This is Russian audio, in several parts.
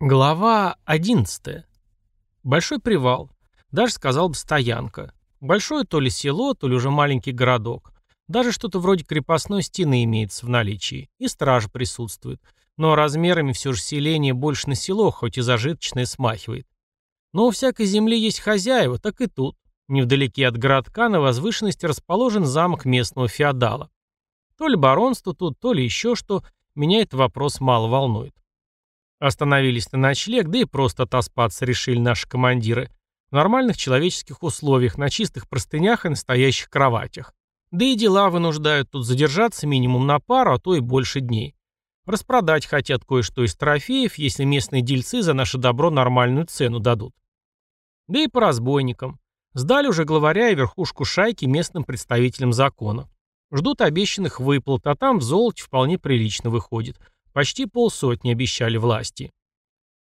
Глава 11. Большой привал. Даже сказал бы стоянка. Большое то ли село, то ли уже маленький городок. Даже что-то вроде крепостной стены имеется в наличии. И стража присутствует. Но размерами все же селение больше на село, хоть и зажиточное смахивает. Но у всякой земли есть хозяева, так и тут. Невдалеке от городка на возвышенности расположен замок местного феодала. То ли баронство тут, то ли еще что, меня этот вопрос мало волнует. Остановились на ночлег, да и просто отоспаться решили наши командиры. В нормальных человеческих условиях, на чистых простынях и настоящих кроватях. Да и дела вынуждают тут задержаться минимум на пару, а то и больше дней. Распродать хотят кое-что из трофеев, если местные дельцы за наше добро нормальную цену дадут. Да и по разбойникам. Сдали уже главаря и верхушку шайки местным представителям закона. Ждут обещанных выплат, а там в вполне прилично выходит – Почти полсотни обещали власти.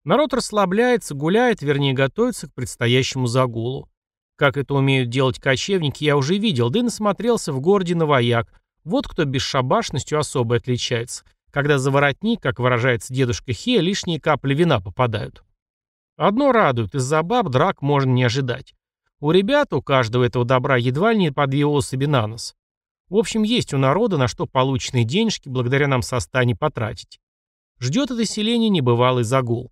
Народ расслабляется, гуляет, вернее готовится к предстоящему загулу. Как это умеют делать кочевники, я уже видел, да и насмотрелся в городе на вояк. Вот кто бесшабашностью особо отличается, когда за воротник, как выражается дедушка Хея, лишние капли вина попадают. Одно радует, из-за баб драк можно не ожидать. У ребят, у каждого этого добра едва ли не по две особи на нос. В общем, есть у народа на что полученные денежки благодаря нам со стани потратить. Ждет это селение небывалый загул.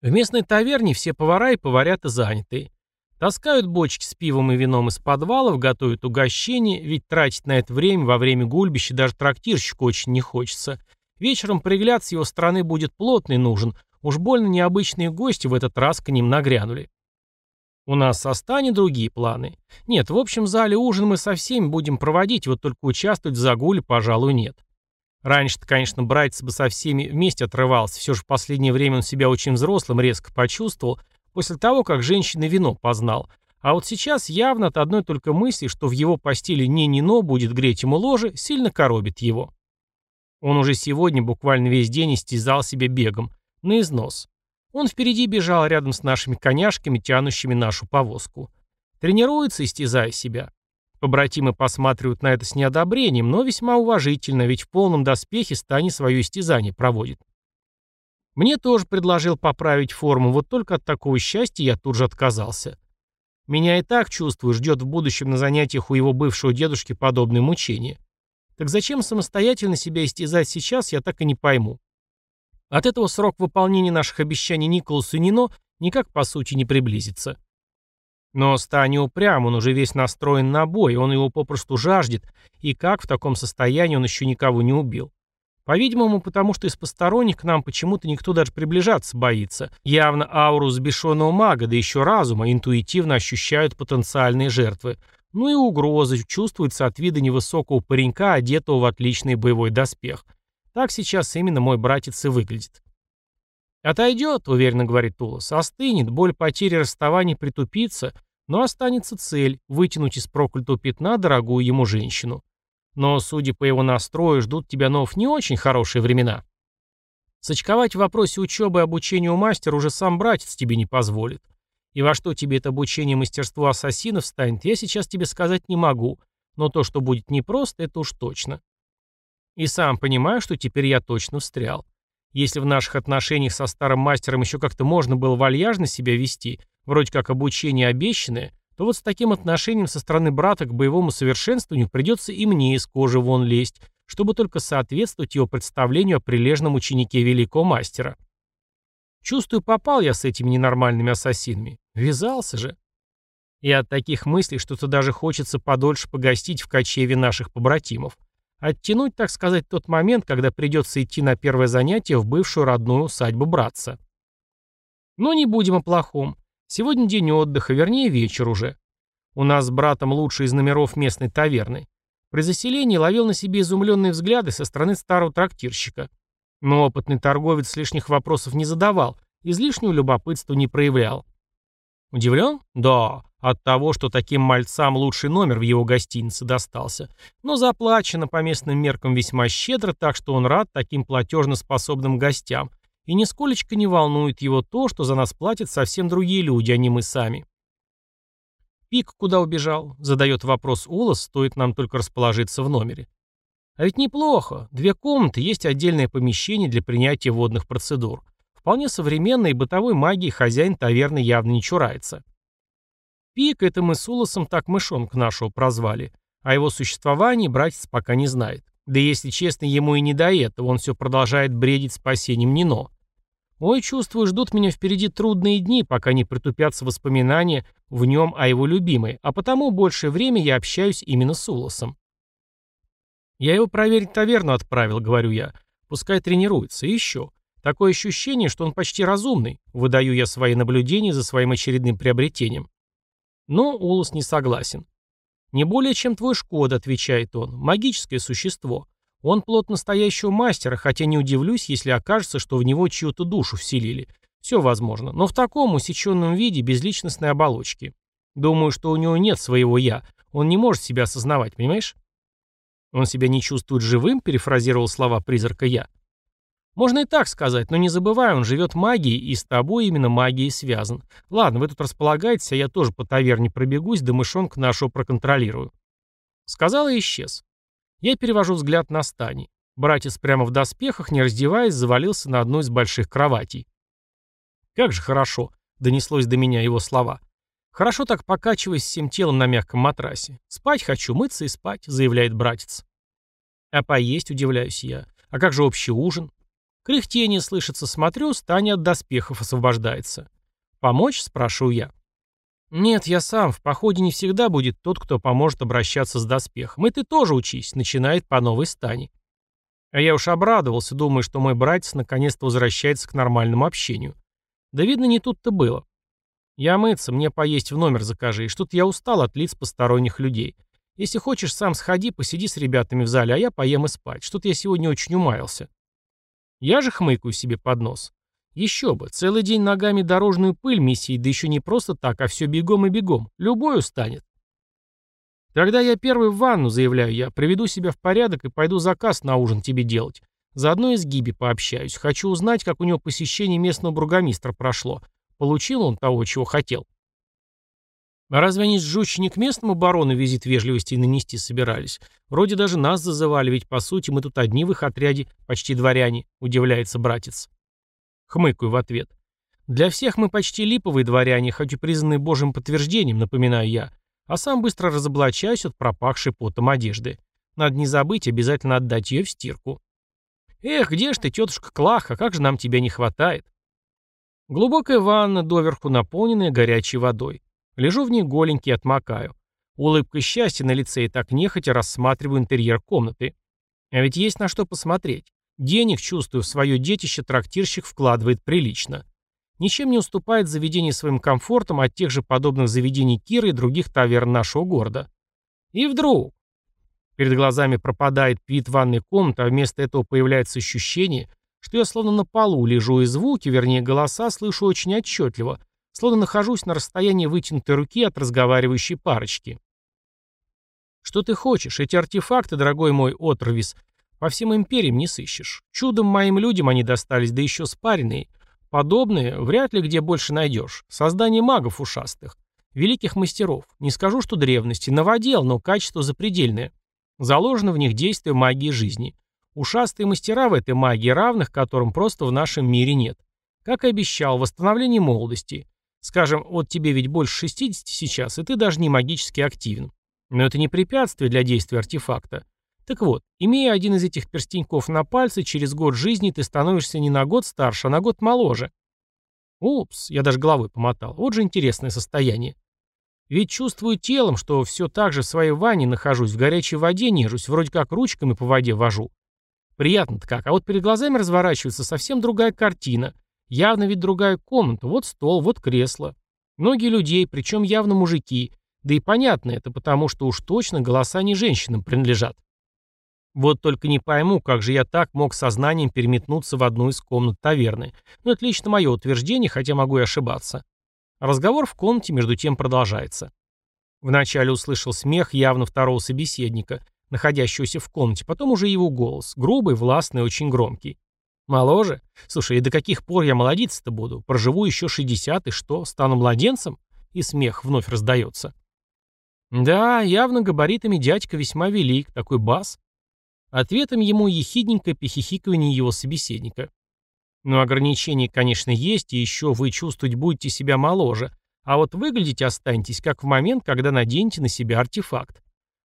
В местной таверне все повара и поварята заняты. Таскают бочки с пивом и вином из подвалов, готовят угощения, ведь тратить на это время во время гульбища даже трактирщику очень не хочется. Вечером пригляд с его стороны будет плотный нужен, уж больно необычные гости в этот раз к ним нагрянули. У нас со Стани другие планы. Нет, в общем зале ужин мы со всеми будем проводить, вот только участвовать в загуле, пожалуй, нет. Раньше-то, конечно, братец бы со всеми вместе отрывался, все же в последнее время он себя очень взрослым резко почувствовал, после того, как женщины вино познал. А вот сейчас явно от одной только мысли, что в его постели не Нино будет греть ему ложе, сильно коробит его. Он уже сегодня буквально весь день истязал себя бегом, на износ. Он впереди бежал рядом с нашими коняшками, тянущими нашу повозку. Тренируется, истязая себя. Побратимы посматривают на это с неодобрением, но весьма уважительно, ведь в полном доспехе Стани свое истязание проводит. Мне тоже предложил поправить форму, вот только от такого счастья я тут же отказался. Меня и так, чувствую, ждет в будущем на занятиях у его бывшего дедушки подобное мучение. Так зачем самостоятельно себя истязать сейчас, я так и не пойму. От этого срок выполнения наших обещаний Николасу и Нино никак по сути не приблизится. Но Стани упрям, он уже весь настроен на бой, он его попросту жаждет, и как в таком состоянии он еще никого не убил. По-видимому, потому что из посторонних к нам почему-то никто даже приближаться боится. Явно ауру взбешенного мага, да еще разума, интуитивно ощущают потенциальные жертвы. Ну и угрозы чувствуются от вида невысокого паренька, одетого в отличный боевой доспех – так сейчас именно мой братец и выглядит. «Отойдет», — уверенно говорит Тулос, — «остынет, боль потери расставания притупится, но останется цель — вытянуть из проклятого пятна дорогую ему женщину. Но, судя по его настрою, ждут тебя нов не очень хорошие времена. Сочковать в вопросе учебы и обучения у мастера уже сам братец тебе не позволит. И во что тебе это обучение мастерству ассасинов станет, я сейчас тебе сказать не могу, но то, что будет непросто, это уж точно. И сам понимаю, что теперь я точно встрял. Если в наших отношениях со старым мастером еще как-то можно было вальяжно себя вести, вроде как обучение обещанное, то вот с таким отношением со стороны брата к боевому совершенствованию придется и мне из кожи вон лезть, чтобы только соответствовать его представлению о прилежном ученике великого мастера. Чувствую, попал я с этими ненормальными ассасинами. Вязался же. И от таких мыслей что-то даже хочется подольше погостить в кочеве наших побратимов. Оттянуть, так сказать, тот момент, когда придется идти на первое занятие в бывшую родную усадьбу братца. Но не будем о плохом. Сегодня день отдыха, вернее вечер уже. У нас с братом лучший из номеров местной таверны. При заселении ловил на себе изумленные взгляды со стороны старого трактирщика. Но опытный торговец лишних вопросов не задавал, излишнего любопытства не проявлял. Удивлен? Да. От того, что таким мальцам лучший номер в его гостинице достался. Но заплачено по местным меркам весьма щедро, так что он рад таким платежно-способным гостям. И нисколечко не волнует его то, что за нас платят совсем другие люди, а не мы сами. «Пик куда убежал?» — задает вопрос Улас, стоит нам только расположиться в номере. А ведь неплохо. Две комнаты, есть отдельное помещение для принятия водных процедур. Вполне современной бытовой магии хозяин таверны явно не чурается. Пик это мы с Улосом так мышонка нашего прозвали. О его существовании братец пока не знает. Да если честно, ему и не до этого, он все продолжает бредить спасением Нино. Ой, чувствую, ждут меня впереди трудные дни, пока не притупятся воспоминания в нем о его любимой, а потому большее время я общаюсь именно с Улосом. Я его проверить таверну отправил, говорю я. Пускай тренируется. И еще. Такое ощущение, что он почти разумный. Выдаю я свои наблюдения за своим очередным приобретением. Но Улус не согласен. «Не более, чем твой Шкода», — отвечает он, — «магическое существо. Он плод настоящего мастера, хотя не удивлюсь, если окажется, что в него чью-то душу вселили. Все возможно, но в таком усеченном виде, без личностной оболочки. Думаю, что у него нет своего «я». Он не может себя осознавать, понимаешь?» «Он себя не чувствует живым?» — перефразировал слова призрака «я». Можно и так сказать, но не забывай, он живет магией, и с тобой именно магией связан. Ладно, вы тут располагаетесь, а я тоже по таверне пробегусь, да мышонка нашего проконтролирую. Сказал и исчез. Я перевожу взгляд на Стани. Братец прямо в доспехах, не раздеваясь, завалился на одну из больших кроватей. «Как же хорошо!» — донеслось до меня его слова. «Хорошо так покачиваясь всем телом на мягком матрасе. Спать хочу, мыться и спать», — заявляет братец. «А поесть?» — удивляюсь я. «А как же общий ужин?» Кряхтение слышится, смотрю, Таня от доспехов освобождается. «Помочь?» – спрашиваю я. «Нет, я сам. В походе не всегда будет тот, кто поможет обращаться с доспехом. И ты тоже учись», – начинает по новой стане. А я уж обрадовался, думая, что мой братец наконец-то возвращается к нормальному общению. Да видно, не тут-то было. Я мыться, мне поесть в номер закажи, что-то я устал от лиц посторонних людей. Если хочешь, сам сходи, посиди с ребятами в зале, а я поем и спать. Что-то я сегодня очень умаялся. Я же хмыкаю себе под нос. Еще бы, целый день ногами дорожную пыль месить, да еще не просто так, а все бегом и бегом. Любой устанет. Тогда я первый в ванну, заявляю я, приведу себя в порядок и пойду заказ на ужин тебе делать. Заодно и с Гиби пообщаюсь. Хочу узнать, как у него посещение местного бургомистра прошло. Получил он того, чего хотел. Разве они с Жучи местному барону визит вежливости нанести собирались? Вроде даже нас зазывали, ведь по сути мы тут одни в их отряде, почти дворяне, удивляется братец. Хмыкаю в ответ. Для всех мы почти липовые дворяне, хоть и признанные божьим подтверждением, напоминаю я, а сам быстро разоблачаюсь от пропахшей потом одежды. Надо не забыть обязательно отдать ее в стирку. Эх, где ж ты, тетушка Клаха, как же нам тебя не хватает? Глубокая ванна, доверху наполненная горячей водой. Лежу в ней голенький отмокаю. Улыбка счастья на лице и так нехотя рассматриваю интерьер комнаты. А ведь есть на что посмотреть. Денег, чувствую, в свое детище трактирщик вкладывает прилично. Ничем не уступает заведение своим комфортом от тех же подобных заведений Киры и других таверн нашего города. И вдруг... Перед глазами пропадает вид ванной комнаты, а вместо этого появляется ощущение, что я словно на полу лежу и звуки, вернее голоса, слышу очень отчетливо, словно нахожусь на расстоянии вытянутой руки от разговаривающей парочки. Что ты хочешь? Эти артефакты, дорогой мой Отрвис, по всем империям не сыщешь. Чудом моим людям они достались, да еще спаренные. Подобные вряд ли где больше найдешь. Создание магов ушастых. Великих мастеров. Не скажу, что древности. Новодел, но качество запредельное. Заложено в них действие магии жизни. Ушастые мастера в этой магии, равных которым просто в нашем мире нет. Как и обещал, восстановление молодости. Скажем, вот тебе ведь больше 60 сейчас, и ты даже не магически активен. Но это не препятствие для действия артефакта. Так вот, имея один из этих перстеньков на пальце, через год жизни ты становишься не на год старше, а на год моложе. Упс, я даже головой помотал. Вот же интересное состояние. Ведь чувствую телом, что все так же в своей ванне нахожусь, в горячей воде нежусь, вроде как ручками по воде вожу. Приятно-то как, а вот перед глазами разворачивается совсем другая картина — Явно ведь другая комната, вот стол, вот кресло. Многие людей, причем явно мужики. Да и понятно это, потому что уж точно голоса не женщинам принадлежат. Вот только не пойму, как же я так мог сознанием переметнуться в одну из комнат таверны. Но это лично мое утверждение, хотя могу и ошибаться. Разговор в комнате между тем продолжается. Вначале услышал смех явно второго собеседника, находящегося в комнате, потом уже его голос, грубый, властный, очень громкий. Моложе? Слушай, и до каких пор я молодиться-то буду? Проживу еще 60 и что, стану младенцем? И смех вновь раздается. Да, явно габаритами дядька весьма велик, такой бас. Ответом ему ехидненько пихихикывание его собеседника. Но ограничения, конечно, есть, и еще вы чувствовать будете себя моложе, а вот выглядеть останетесь, как в момент, когда наденете на себя артефакт.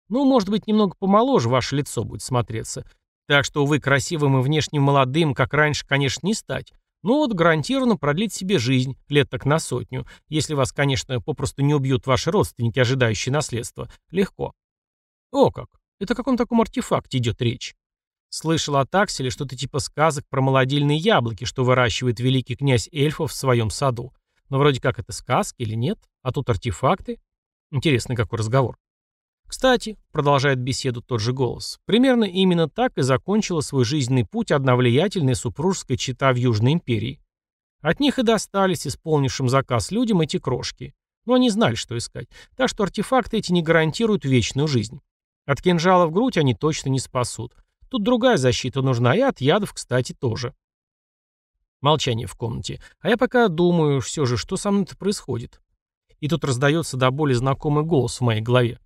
Ну, может быть, немного помоложе ваше лицо будет смотреться. Так что, вы красивым и внешне молодым, как раньше, конечно, не стать. Ну вот гарантированно продлить себе жизнь, лет так на сотню, если вас, конечно, попросту не убьют ваши родственники, ожидающие наследства. Легко. О как! Это о каком таком артефакте идет речь? Слышал от Акселя что-то типа сказок про молодильные яблоки, что выращивает великий князь эльфов в своем саду. Но вроде как это сказки или нет? А тут артефакты? Интересный какой разговор. Кстати, продолжает беседу тот же голос, примерно именно так и закончила свой жизненный путь одна влиятельная супружеская чита в Южной империи. От них и достались исполнившим заказ людям эти крошки. Но они знали, что искать. Так что артефакты эти не гарантируют вечную жизнь. От кинжала в грудь они точно не спасут. Тут другая защита нужна, и от ядов, кстати, тоже. Молчание в комнате. А я пока думаю все же, что со мной-то происходит. И тут раздается до боли знакомый голос в моей голове.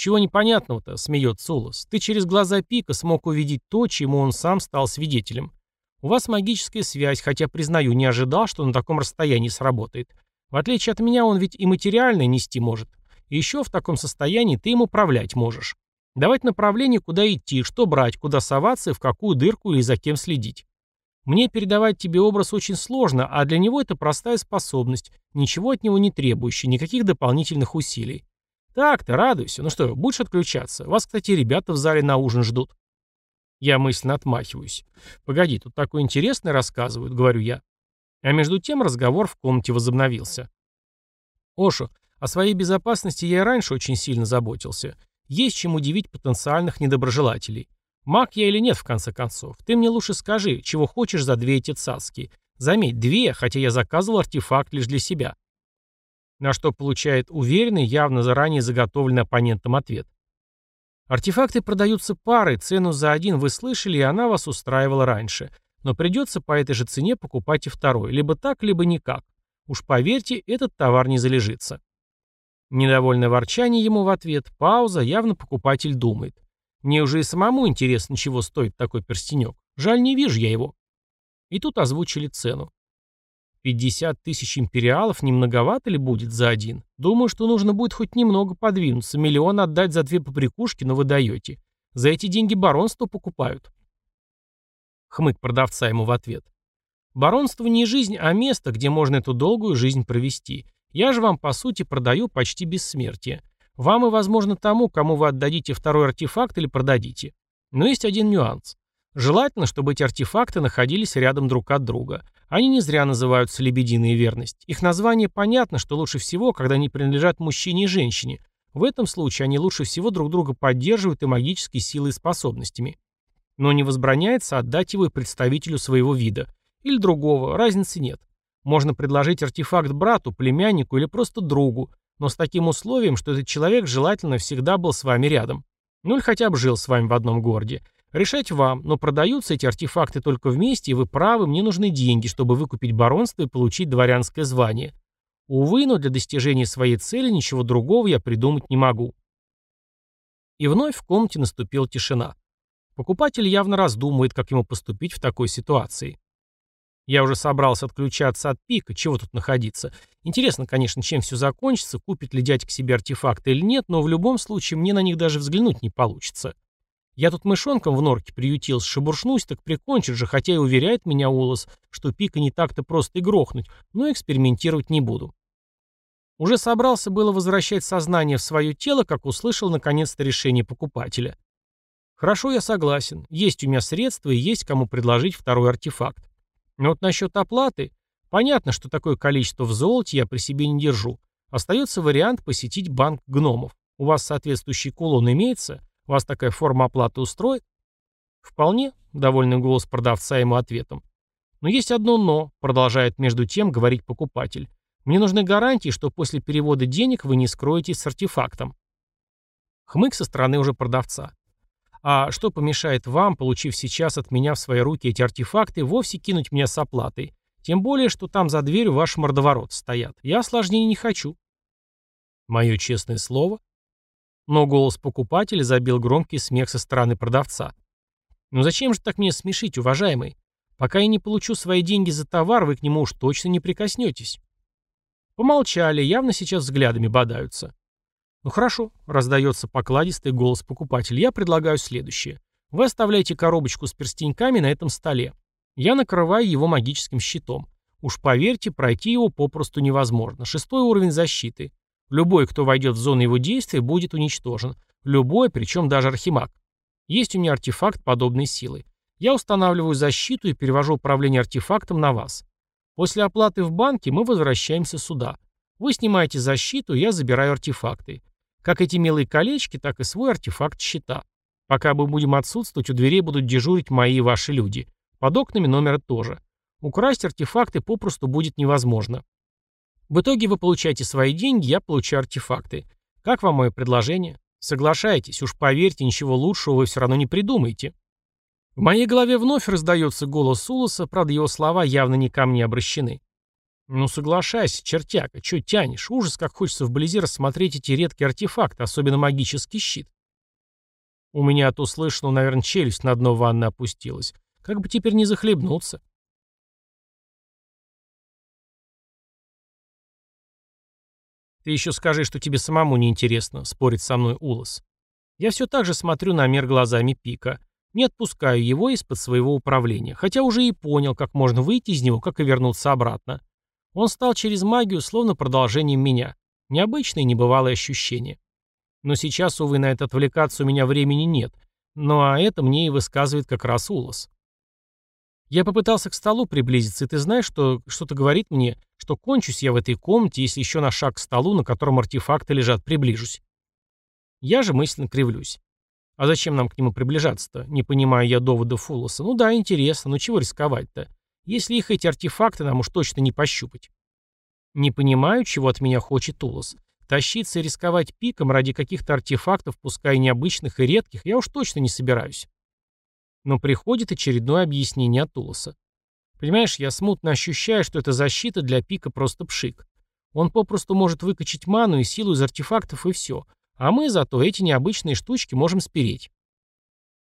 «Чего непонятного-то?» — смеется Улас. «Ты через глаза Пика смог увидеть то, чему он сам стал свидетелем. У вас магическая связь, хотя, признаю, не ожидал, что на таком расстоянии сработает. В отличие от меня, он ведь и материальное нести может. И еще в таком состоянии ты им управлять можешь. Давать направление, куда идти, что брать, куда соваться и в какую дырку или за кем следить. Мне передавать тебе образ очень сложно, а для него это простая способность, ничего от него не требующая, никаких дополнительных усилий. Так-то, радуйся. Ну что, будешь отключаться? Вас, кстати, ребята в зале на ужин ждут. Я мысленно отмахиваюсь. Погоди, тут такое интересное рассказывают, говорю я. А между тем разговор в комнате возобновился. Ошо, о своей безопасности я и раньше очень сильно заботился. Есть чем удивить потенциальных недоброжелателей. Маг я или нет, в конце концов. Ты мне лучше скажи, чего хочешь за две эти цацки. Заметь, две, хотя я заказывал артефакт лишь для себя. На что получает уверенный, явно заранее заготовленный оппонентом ответ. Артефакты продаются парой, цену за один вы слышали, и она вас устраивала раньше. Но придется по этой же цене покупать и второй. Либо так, либо никак. Уж поверьте, этот товар не залежится. Недовольное ворчание ему в ответ, пауза, явно покупатель думает. Мне уже и самому интересно, чего стоит такой перстенек. Жаль, не вижу я его. И тут озвучили цену. 50 тысяч империалов не многовато ли будет за один? Думаю, что нужно будет хоть немного подвинуться, миллион отдать за две поприкушки, но вы даете. За эти деньги баронство покупают. Хмык продавца ему в ответ. Баронство не жизнь, а место, где можно эту долгую жизнь провести. Я же вам, по сути, продаю почти бессмертие. Вам и, возможно, тому, кому вы отдадите второй артефакт или продадите. Но есть один нюанс. Желательно, чтобы эти артефакты находились рядом друг от друга. Они не зря называются «лебединая верность». Их название понятно, что лучше всего, когда они принадлежат мужчине и женщине. В этом случае они лучше всего друг друга поддерживают и магической силой и способностями. Но не возбраняется отдать его и представителю своего вида. Или другого, разницы нет. Можно предложить артефакт брату, племяннику или просто другу, но с таким условием, что этот человек желательно всегда был с вами рядом. Ну или хотя бы жил с вами в одном городе. Решать вам, но продаются эти артефакты только вместе, и вы правы, мне нужны деньги, чтобы выкупить баронство и получить дворянское звание. Увы, но для достижения своей цели ничего другого я придумать не могу. И вновь в комнате наступила тишина. Покупатель явно раздумывает, как ему поступить в такой ситуации. Я уже собрался отключаться от пика, чего тут находиться. Интересно, конечно, чем все закончится, купит ли дядька себе артефакты или нет, но в любом случае мне на них даже взглянуть не получится. Я тут мышонком в норке приютился, шебуршнусь, так прикончит же, хотя и уверяет меня Улос, что пика не так-то просто и грохнуть, но экспериментировать не буду. Уже собрался было возвращать сознание в свое тело, как услышал наконец-то решение покупателя. Хорошо, я согласен. Есть у меня средства и есть кому предложить второй артефакт. Но вот насчет оплаты, понятно, что такое количество в золоте я при себе не держу. Остается вариант посетить банк гномов. У вас соответствующий кулон имеется? Вас такая форма оплаты устроит? Вполне, довольный голос продавца ему ответом. Но есть одно «но», продолжает между тем говорить покупатель. Мне нужны гарантии, что после перевода денег вы не скроетесь с артефактом. Хмык со стороны уже продавца. А что помешает вам, получив сейчас от меня в свои руки эти артефакты, вовсе кинуть меня с оплатой? Тем более, что там за дверью ваши мордовороты стоят. Я осложнений не хочу. Мое честное слово, но голос покупателя забил громкий смех со стороны продавца. «Ну зачем же так меня смешить, уважаемый? Пока я не получу свои деньги за товар, вы к нему уж точно не прикоснетесь. Помолчали, явно сейчас взглядами бодаются. Ну хорошо, раздается покладистый голос покупателя. Я предлагаю следующее. Вы оставляете коробочку с перстеньками на этом столе. Я накрываю его магическим щитом. Уж поверьте, пройти его попросту невозможно. Шестой уровень защиты. Любой, кто войдет в зону его действия, будет уничтожен. Любой, причем даже архимаг. Есть у меня артефакт подобной силы. Я устанавливаю защиту и перевожу управление артефактом на вас. После оплаты в банке мы возвращаемся сюда. Вы снимаете защиту, я забираю артефакты. Как эти милые колечки, так и свой артефакт щита. Пока мы будем отсутствовать, у дверей будут дежурить мои и ваши люди. Под окнами номера тоже. Украсть артефакты попросту будет невозможно. В итоге вы получаете свои деньги, я получаю артефакты. Как вам мое предложение? Соглашайтесь, уж поверьте, ничего лучшего вы все равно не придумаете. В моей голове вновь раздается голос Улоса, правда его слова явно не ко мне обращены. «Ну соглашайся, чертяка, чё тянешь? Ужас, как хочется вблизи рассмотреть эти редкие артефакты, особенно магический щит». У меня от услышанного, наверное, челюсть на дно ванны опустилась. Как бы теперь не захлебнуться. «Ты еще скажи, что тебе самому неинтересно», — спорит со мной Улос. Я все так же смотрю на мир глазами Пика. Не отпускаю его из-под своего управления, хотя уже и понял, как можно выйти из него, как и вернуться обратно. Он стал через магию словно продолжением меня. Необычное и небывалое ощущение. Но сейчас, увы, на это отвлекаться у меня времени нет. Ну а это мне и высказывает как раз Улос. Я попытался к столу приблизиться, и ты знаешь, что что-то говорит мне, что кончусь я в этой комнате, если еще на шаг к столу, на котором артефакты лежат, приближусь. Я же мысленно кривлюсь. А зачем нам к нему приближаться-то? Не понимаю я довода Фуллоса. Ну да, интересно, но чего рисковать-то? Если их эти артефакты нам уж точно не пощупать. Не понимаю, чего от меня хочет Улос. Тащиться и рисковать пиком ради каких-то артефактов, пускай необычных и редких, я уж точно не собираюсь. Но приходит очередное объяснение от Улоса. Понимаешь, я смутно ощущаю, что эта защита для пика просто пшик. Он попросту может выкачать ману и силу из артефактов и все. А мы зато эти необычные штучки можем спереть.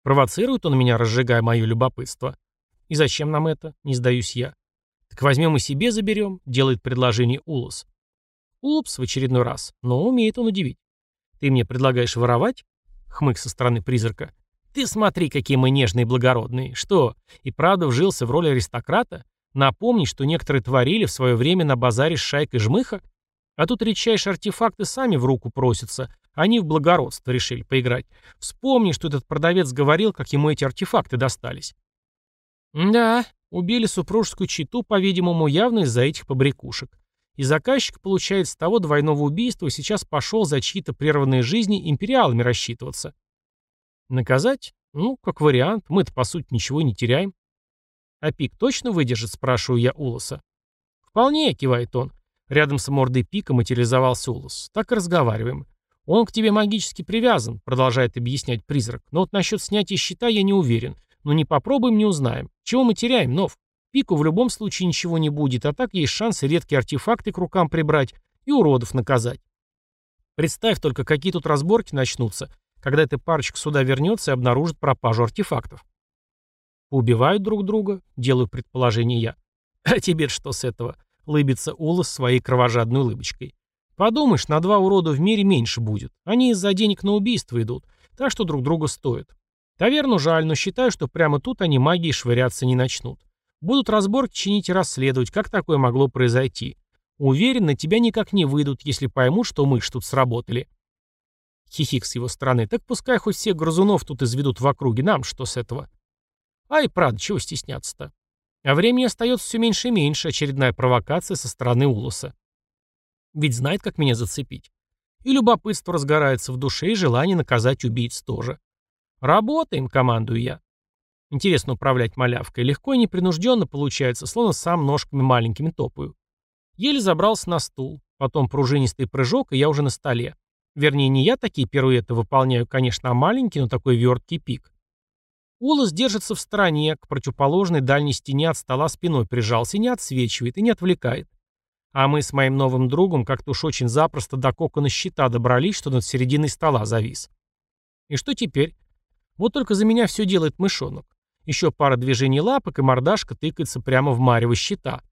Провоцирует он меня, разжигая мое любопытство. И зачем нам это? Не сдаюсь я. Так возьмем и себе заберем, делает предложение Улос. Упс, в очередной раз. Но умеет он удивить. Ты мне предлагаешь воровать? Хмык со стороны призрака. Ты смотри, какие мы нежные и благородные. Что, и правда вжился в роль аристократа? Напомни, что некоторые творили в свое время на базаре с шайкой жмыха? А тут редчайшие артефакты сами в руку просятся. Они в благородство решили поиграть. Вспомни, что этот продавец говорил, как ему эти артефакты достались. Да, убили супружескую читу, по-видимому, явно из-за этих побрякушек. И заказчик, получает с того двойного убийства сейчас пошел за чьи-то прерванные жизни империалами рассчитываться. Наказать? Ну, как вариант. Мы-то, по сути, ничего не теряем. А пик точно выдержит, спрашиваю я Улоса. Вполне, кивает он. Рядом с мордой пика материализовался Улос. Так и разговариваем. Он к тебе магически привязан, продолжает объяснять призрак. Но вот насчет снятия щита я не уверен. Но не попробуем, не узнаем. Чего мы теряем, Нов? Пику в любом случае ничего не будет, а так есть шансы редкие артефакты к рукам прибрать и уродов наказать. Представь только, какие тут разборки начнутся, когда эта парочка сюда вернется и обнаружит пропажу артефактов. Убивают друг друга, делаю предположение я. А тебе что с этого? Лыбится Ула своей кровожадной улыбочкой. Подумаешь, на два урода в мире меньше будет. Они из-за денег на убийство идут, так что друг друга стоят. Таверну жаль, но считаю, что прямо тут они магией швыряться не начнут. Будут разборки чинить и расследовать, как такое могло произойти. Уверен, на тебя никак не выйдут, если поймут, что мы тут сработали. Хихик с его стороны. Так пускай хоть всех грызунов тут изведут в округе, нам что с этого? Ай, правда, чего стесняться-то? А времени остается все меньше и меньше, очередная провокация со стороны Улоса. Ведь знает, как меня зацепить. И любопытство разгорается в душе, и желание наказать убийц тоже. Работаем, командую я. Интересно управлять малявкой. Легко и непринужденно получается, словно сам ножками маленькими топаю. Еле забрался на стул. Потом пружинистый прыжок, и я уже на столе. Вернее, не я такие пируэты выполняю, конечно, а маленький, но такой верткий пик. Улас держится в стороне, к противоположной дальней стене от стола спиной прижался не отсвечивает, и не отвлекает. А мы с моим новым другом как-то уж очень запросто до кокона щита добрались, что над серединой стола завис. И что теперь? Вот только за меня все делает мышонок. Еще пара движений лапок, и мордашка тыкается прямо в марево щита.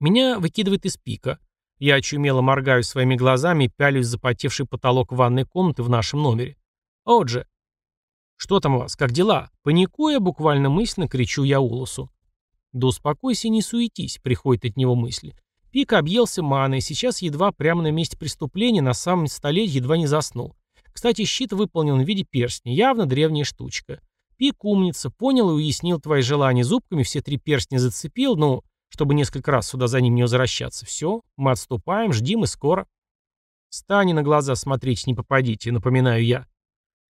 Меня выкидывает из пика. Я очумело моргаю своими глазами и пялюсь запотевший потолок ванной комнаты в нашем номере. «Отже!» «Что там у вас? Как дела?» Паникуя, буквально мысленно кричу я Улусу. «Да успокойся не суетись», — приходит от него мысли. Пик объелся маной, сейчас едва прямо на месте преступления на самом столе едва не заснул. Кстати, щит выполнен в виде перстня, явно древняя штучка. Пик умница, понял и уяснил твои желания зубками, все три перстня зацепил, ну, чтобы несколько раз сюда за ним не возвращаться. Все, мы отступаем, ждим и скоро. Стани на глаза смотреть не попадите, напоминаю я.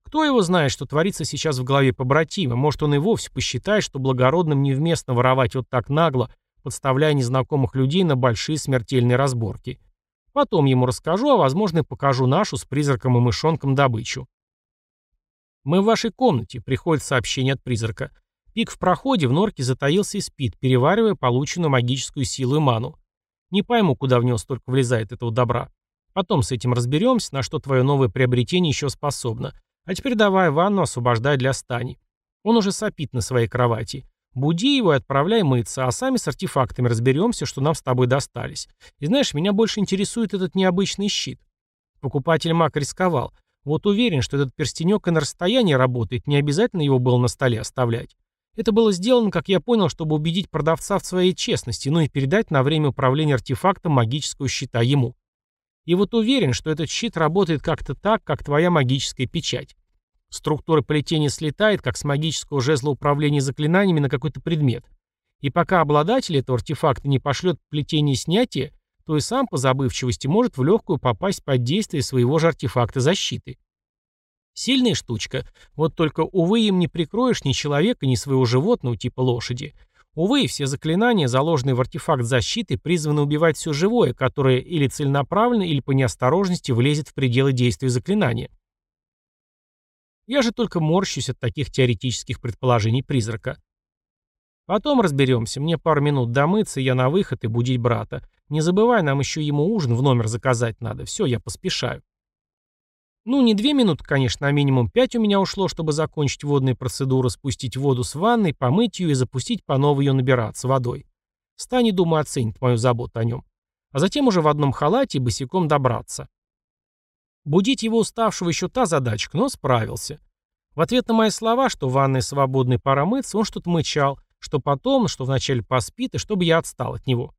Кто его знает, что творится сейчас в голове побратима? Может, он и вовсе посчитает, что благородным невместно воровать вот так нагло, подставляя незнакомых людей на большие смертельные разборки. Потом ему расскажу, а возможно и покажу нашу с призраком и мышонком добычу. «Мы в вашей комнате», — приходит сообщение от призрака. Пик в проходе в норке затаился и спит, переваривая полученную магическую силу и ману. Не пойму, куда в него столько влезает этого добра. Потом с этим разберемся, на что твое новое приобретение еще способно. А теперь давай ванну освобождай для Стани. Он уже сопит на своей кровати. Буди его и отправляй мыться, а сами с артефактами разберемся, что нам с тобой достались. И знаешь, меня больше интересует этот необычный щит. Покупатель маг рисковал. Вот уверен, что этот перстенек и на расстоянии работает, не обязательно его было на столе оставлять. Это было сделано, как я понял, чтобы убедить продавца в своей честности, ну и передать на время управления артефактом магического щита ему. И вот уверен, что этот щит работает как-то так, как твоя магическая печать. Структура плетения слетает, как с магического жезла управления заклинаниями на какой-то предмет. И пока обладатель этого артефакта не пошлет плетение снятия, то и сам по забывчивости может в легкую попасть под действие своего же артефакта защиты. Сильная штучка, вот только, увы, им не прикроешь ни человека, ни своего животного типа лошади. Увы, все заклинания, заложенные в артефакт защиты, призваны убивать все живое, которое или целенаправленно, или по неосторожности влезет в пределы действия заклинания. Я же только морщусь от таких теоретических предположений призрака. Потом разберемся, мне пару минут домыться, я на выход и будить брата. Не забывай, нам еще ему ужин в номер заказать надо. Все, я поспешаю. Ну, не две минуты, конечно, а минимум пять у меня ушло, чтобы закончить водные процедуры, спустить воду с ванной, помыть ее и запустить по новой ее набираться водой. Стань, думаю, оценит мою заботу о нем. А затем уже в одном халате босиком добраться. Будить его уставшего еще та задачка, но справился. В ответ на мои слова, что в ванной свободной пора мыться, он что-то мычал, что потом, что вначале поспит, и чтобы я отстал от него.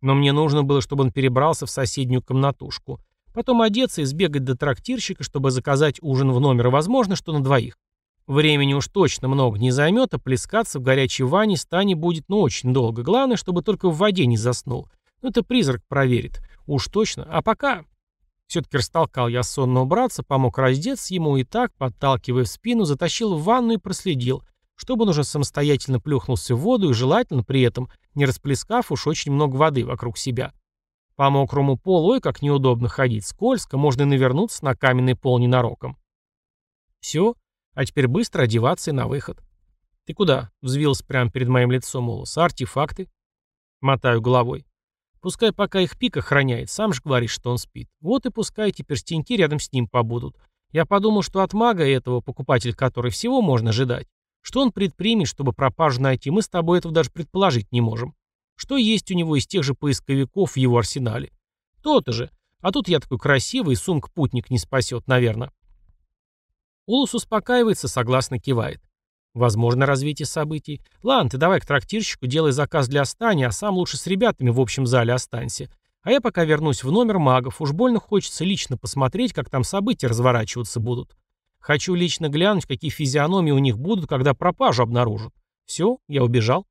Но мне нужно было, чтобы он перебрался в соседнюю комнатушку. Потом одеться и сбегать до трактирщика, чтобы заказать ужин в номер, возможно, что на двоих. Времени уж точно много не займет, а плескаться в горячей ванне Стане будет ну очень долго. Главное, чтобы только в воде не заснул. Ну это призрак проверит. Уж точно. А пока... Все-таки растолкал я сонного братца, помог раздеться ему и так, подталкивая в спину, затащил в ванну и проследил, чтобы он уже самостоятельно плюхнулся в воду и желательно при этом, не расплескав уж очень много воды вокруг себя. По мокрому полу, ой, как неудобно ходить, скользко, можно и навернуться на каменный пол ненароком. Все, а теперь быстро одеваться и на выход. «Ты куда?» — взвился прямо перед моим лицом Улус. «Артефакты?» Мотаю головой. Пускай пока их пик охраняет, сам же говорит, что он спит. Вот и пускай эти перстеньки рядом с ним побудут. Я подумал, что от мага этого, покупатель который всего можно ожидать. Что он предпримет, чтобы пропажу найти, мы с тобой этого даже предположить не можем. Что есть у него из тех же поисковиков в его арсенале? То-то же. А тут я такой красивый, сумка путник не спасет, наверное. Улус успокаивается, согласно кивает. Возможно развитие событий. Ладно, ты давай к трактирщику, делай заказ для Астани, а сам лучше с ребятами в общем зале останься. А я пока вернусь в номер магов. Уж больно хочется лично посмотреть, как там события разворачиваться будут. Хочу лично глянуть, какие физиономии у них будут, когда пропажу обнаружат. Все, я убежал.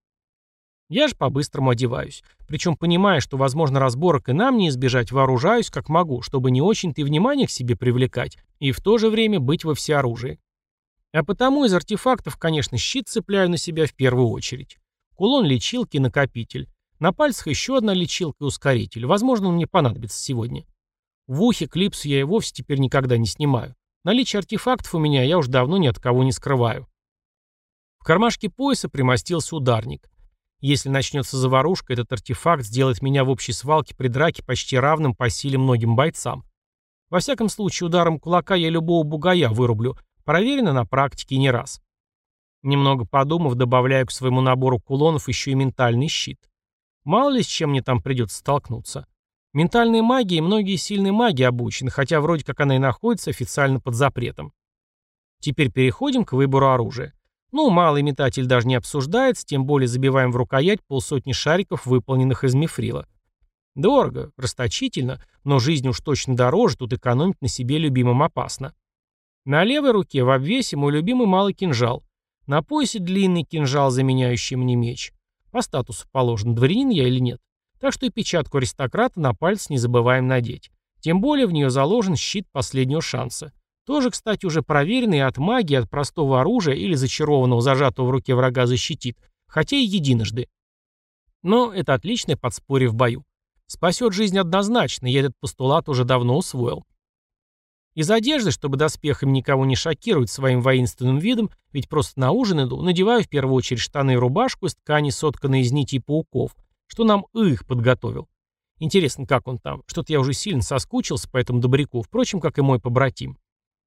Я же по-быстрому одеваюсь. Причем понимая, что, возможно, разборок и нам не избежать, вооружаюсь как могу, чтобы не очень-то и внимание к себе привлекать, и в то же время быть во всеоружии. А потому из артефактов, конечно, щит цепляю на себя в первую очередь. Кулон лечилки накопитель. На пальцах еще одна лечилка и ускоритель. Возможно, он мне понадобится сегодня. В ухе клипсу я и вовсе теперь никогда не снимаю. Наличие артефактов у меня я уж давно ни от кого не скрываю. В кармашке пояса примостился ударник. Если начнется заварушка, этот артефакт сделает меня в общей свалке при драке почти равным по силе многим бойцам. Во всяком случае, ударом кулака я любого бугая вырублю, Проверено на практике не раз. Немного подумав, добавляю к своему набору кулонов еще и ментальный щит. Мало ли с чем мне там придется столкнуться. Ментальной магией многие сильные маги обучены, хотя вроде как она и находится официально под запретом. Теперь переходим к выбору оружия. Ну, малый метатель даже не обсуждается, тем более забиваем в рукоять полсотни шариков, выполненных из мифрила. Дорого, расточительно, но жизнь уж точно дороже, тут экономить на себе любимым опасно. На левой руке в обвесе мой любимый малый кинжал. На поясе длинный кинжал, заменяющий мне меч. По статусу положен, дворянин я или нет. Так что и печатку аристократа на палец не забываем надеть. Тем более в нее заложен щит последнего шанса. Тоже, кстати, уже проверенный от магии, от простого оружия или зачарованного зажатого в руке врага защитит, хотя и единожды. Но это отличное подспорье в бою. Спасет жизнь однозначно, я этот постулат уже давно усвоил. Из одежды, чтобы доспехами никого не шокировать своим воинственным видом, ведь просто на ужин иду, надеваю в первую очередь штаны и рубашку из ткани, сотканной из нитей пауков, что нам их подготовил. Интересно, как он там? Что-то я уже сильно соскучился по этому добряку, впрочем, как и мой побратим.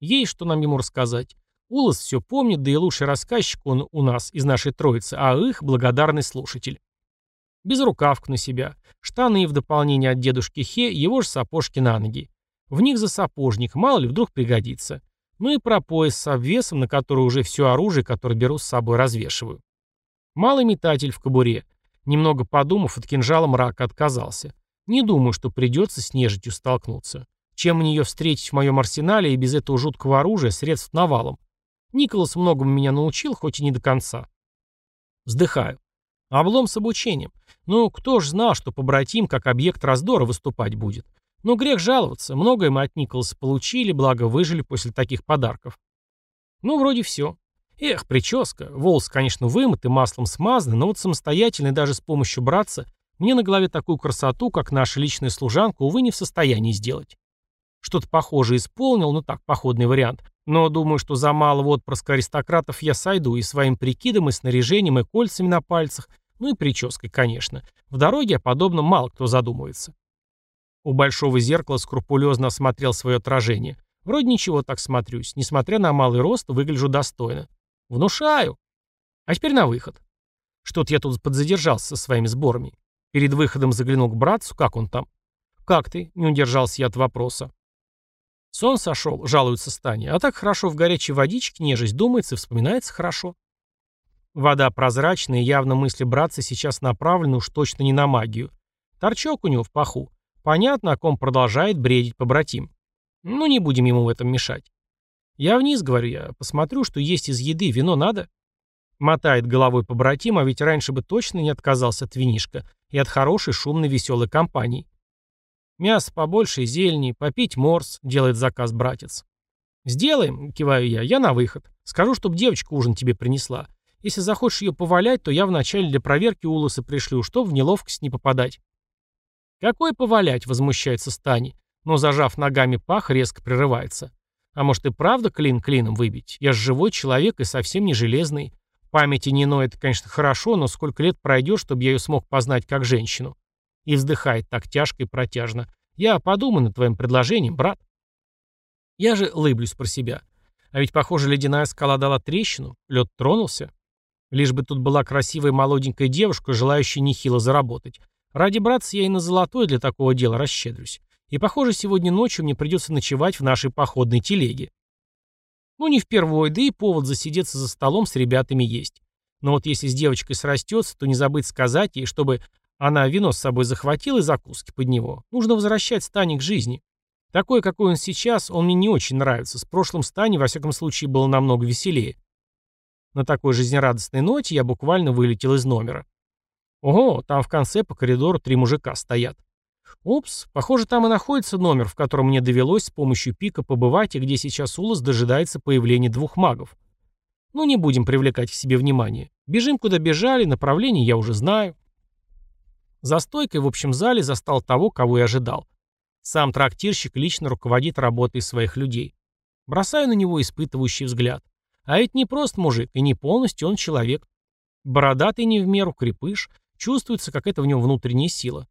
Есть что нам ему рассказать. Улас все помнит, да и лучший рассказчик он у нас из нашей троицы, а их благодарный слушатель. Без рукавок на себя, штаны в дополнение от дедушки Хе, его же сапожки на ноги. В них за сапожник, мало ли вдруг пригодится. Ну и про пояс с обвесом, на который уже все оружие, которое беру с собой, развешиваю. Малый метатель в кобуре. Немного подумав, от кинжала мрака отказался. Не думаю, что придется с нежитью столкнуться. Чем мне ее встретить в моем арсенале и без этого жуткого оружия, средств навалом. Николас многому меня научил, хоть и не до конца. Вздыхаю. Облом с обучением. Ну, кто ж знал, что побратим как объект раздора выступать будет. Но грех жаловаться, многое мы от Николаса получили, благо выжили после таких подарков. Ну, вроде все. Эх, прическа. Волосы, конечно, вымыты, маслом смазаны, но вот самостоятельно даже с помощью братца мне на голове такую красоту, как наша личная служанка, увы, не в состоянии сделать. Что-то похожее исполнил, ну так, походный вариант. Но думаю, что за малого отпрыска аристократов я сойду и своим прикидом, и снаряжением, и кольцами на пальцах, ну и прической, конечно. В дороге о подобном мало кто задумывается. У большого зеркала скрупулезно осмотрел свое отражение. Вроде ничего так смотрюсь. Несмотря на малый рост, выгляжу достойно. Внушаю. А теперь на выход. Что-то я тут подзадержался со своими сборами. Перед выходом заглянул к братцу, как он там. «Как ты?» — не удержался я от вопроса. Сон сошел, жалуется Стани, а так хорошо в горячей водичке нежесть думается вспоминается хорошо. Вода прозрачная, явно мысли братца сейчас направлены уж точно не на магию. Торчок у него в паху. Понятно, о ком продолжает бредить побратим. Ну, не будем ему в этом мешать. Я вниз, говорю я, посмотрю, что есть из еды, вино надо. Мотает головой побратим, а ведь раньше бы точно не отказался от винишка и от хорошей, шумной, веселой компании. Мясо побольше, зелени, попить морс, делает заказ братец. Сделаем, киваю я, я на выход. Скажу, чтоб девочка ужин тебе принесла. Если захочешь ее повалять, то я вначале для проверки улосы пришлю, чтоб в неловкость не попадать. «Какой повалять?» — возмущается Стани, но, зажав ногами пах, резко прерывается. «А может и правда клин клином выбить? Я же живой человек и совсем не железный. Памяти не ноет, конечно, хорошо, но сколько лет пройдет, чтобы я ее смог познать как женщину?» И вздыхает так тяжко и протяжно. «Я подумаю над твоим предложением, брат». Я же лыблюсь про себя. А ведь, похоже, ледяная скала дала трещину, лед тронулся. Лишь бы тут была красивая молоденькая девушка, желающая нехило заработать. Ради братца я и на золотой для такого дела расщедрюсь. И, похоже, сегодня ночью мне придется ночевать в нашей походной телеге. Ну, не впервой, да и повод засидеться за столом с ребятами есть. Но вот если с девочкой срастется, то не забыть сказать ей, чтобы она вино с собой захватила и закуски под него. Нужно возвращать Стани к жизни. Такой, какой он сейчас, он мне не очень нравится. С прошлым Стани, во всяком случае, было намного веселее. На такой жизнерадостной ноте я буквально вылетел из номера. Ого, там в конце по коридору три мужика стоят. Упс, похоже, там и находится номер, в котором мне довелось с помощью пика побывать, и где сейчас Улас дожидается появления двух магов. Ну, не будем привлекать к себе внимание. Бежим, куда бежали, направление я уже знаю. За стойкой в общем зале застал того, кого я ожидал. Сам трактирщик лично руководит работой своих людей. Бросаю на него испытывающий взгляд. А ведь не просто мужик, и не полностью он человек. Бородатый не в меру, крепыш, Чувствуется какая-то в нем внутренняя сила.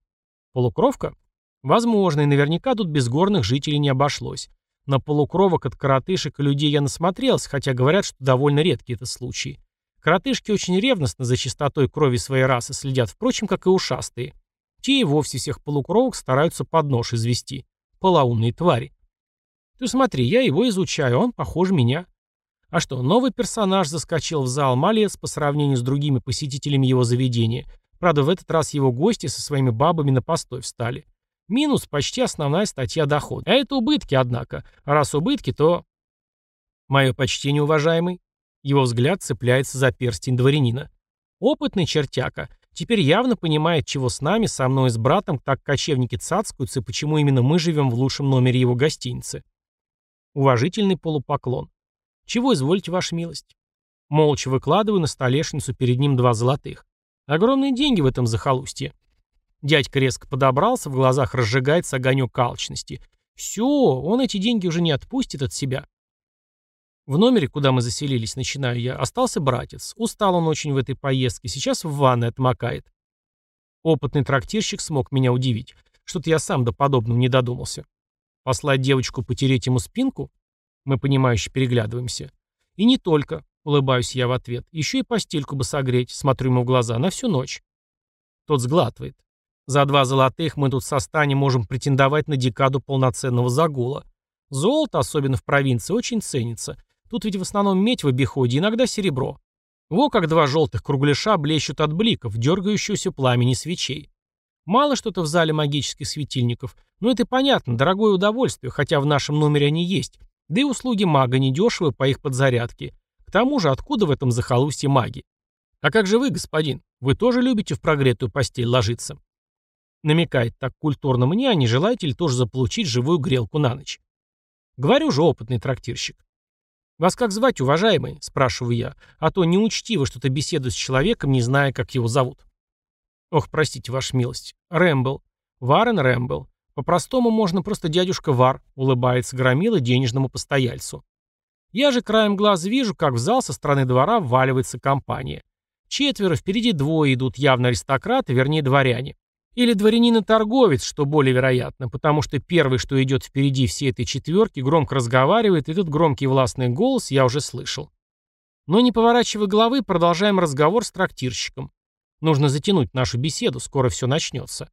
Полукровка? Возможно, и наверняка тут без горных жителей не обошлось. На полукровок от коротышек и людей я насмотрелся, хотя говорят, что довольно редкие это случаи. Коротышки очень ревностно за чистотой крови своей расы следят, впрочем, как и ушастые. Те и вовсе всех полукровок стараются под нож извести. Полоумные твари. Ты смотри, я его изучаю, он похож меня. А что, новый персонаж заскочил в зал Малец по сравнению с другими посетителями его заведения. Правда, в этот раз его гости со своими бабами на постой встали. Минус почти основная статья дохода. А это убытки, однако. А раз убытки, то... Мое почтение, уважаемый. Его взгляд цепляется за перстень дворянина. Опытный чертяка. Теперь явно понимает, чего с нами, со мной и с братом, так кочевники цацкаются и почему именно мы живем в лучшем номере его гостиницы. Уважительный полупоклон. Чего изволите, ваша милость? Молча выкладываю на столешницу перед ним два золотых. Огромные деньги в этом захолустье. Дядька резко подобрался, в глазах разжигается огонек алчности. Все, он эти деньги уже не отпустит от себя. В номере, куда мы заселились, начинаю я, остался братец. Устал он очень в этой поездке, сейчас в ванной отмокает. Опытный трактирщик смог меня удивить. Что-то я сам до подобного не додумался. Послать девочку потереть ему спинку? Мы, понимающе переглядываемся. И не только, улыбаюсь я в ответ. Еще и постельку бы согреть, смотрю ему в глаза, на всю ночь. Тот сглатывает. За два золотых мы тут со Стани можем претендовать на декаду полноценного загула. Золото, особенно в провинции, очень ценится. Тут ведь в основном медь в обиходе, иногда серебро. Во как два желтых кругляша блещут от бликов, дергающегося пламени свечей. Мало что-то в зале магических светильников, но это понятно, дорогое удовольствие, хотя в нашем номере они есть. Да и услуги мага недешевы по их подзарядке. К тому же, откуда в этом захолустье маги? А как же вы, господин? Вы тоже любите в прогретую постель ложиться? Намекает так культурно мне, а не желаете ли тоже заполучить живую грелку на ночь? Говорю же, опытный трактирщик. «Вас как звать, уважаемый?» – спрашиваю я. «А то неучтиво что-то беседу с человеком, не зная, как его зовут». «Ох, простите, ваша милость. Рэмбл. Варен Рэмбл. По-простому можно просто дядюшка Вар», – улыбается громила денежному постояльцу. Я же краем глаз вижу, как в зал со стороны двора вваливается компания. Четверо, впереди двое идут явно аристократы, вернее дворяне. Или дворянин и торговец, что более вероятно, потому что первый, что идет впереди всей этой четверки, громко разговаривает, и этот громкий властный голос я уже слышал. Но не поворачивая головы, продолжаем разговор с трактирщиком. Нужно затянуть нашу беседу, скоро все начнется.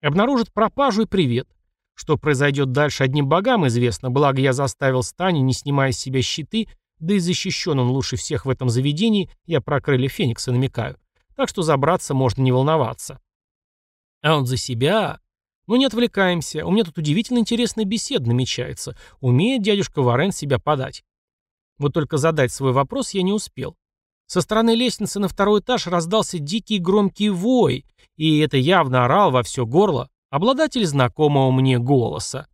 Обнаружат пропажу и привет. Что произойдет дальше одним богам известно, благо я заставил Стани, не снимая с себя щиты, да и защищен он лучше всех в этом заведении, я про крылья Феникса намекаю. Так что забраться можно не волноваться. А он за себя? Ну не отвлекаемся, у меня тут удивительно интересная беседа намечается. Умеет дядюшка Варен себя подать. Вот только задать свой вопрос я не успел. Со стороны лестницы на второй этаж раздался дикий громкий вой, и это явно орал во все горло обладатель знакомого мне голоса.